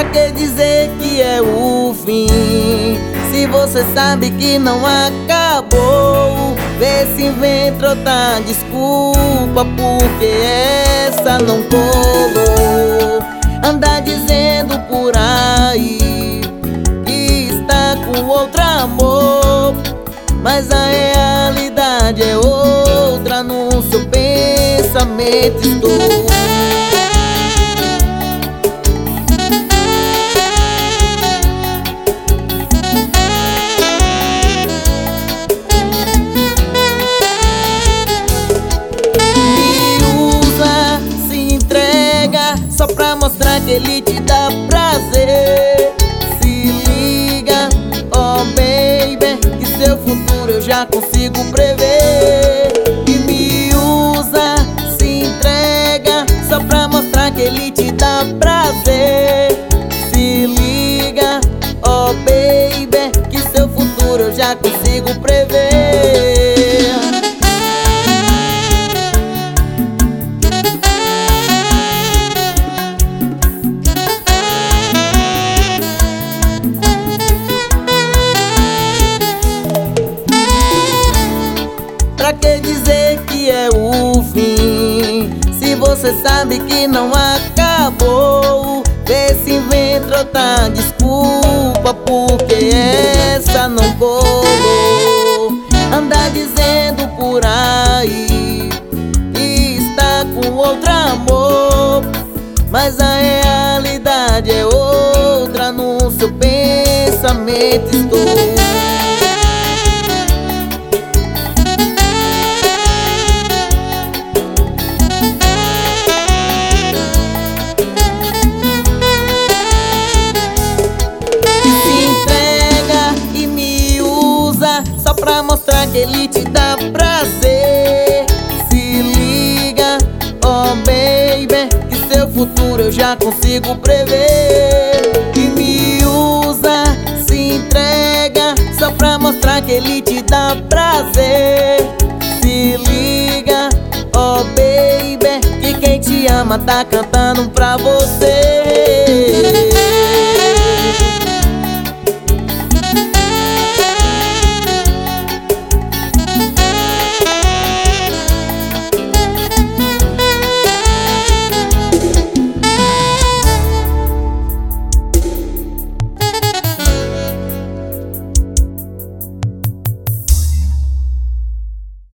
Pra que dizer que é o fim? Se você sabe que não acabou Vê se inventa outra desculpa Porque essa não colou Anda dizendo por aí Que está com outro amor Mas a realidade é outra No seu pensamento estou ele te dá prazer. Se liga, oh baby Que seu futuro eu já consigo prever. E me usa, se entrega Só pra mostrar que ele te dá prazer. Se liga, oh baby Que seu futuro eu já consigo você sabe que não acabou. Vê se inventa outra desculpa Porque essa não colou. Anda dizendo por aí Que está com outro amor Mas a realidade é outra No seu pensamento. Estou que ele te dá prazer. Se liga, oh baby Que seu futuro eu já consigo prever. E me usa, se entrega Só pra mostrar que ele te dá prazer. Se liga, oh baby Que quem te ama tá cantando pra você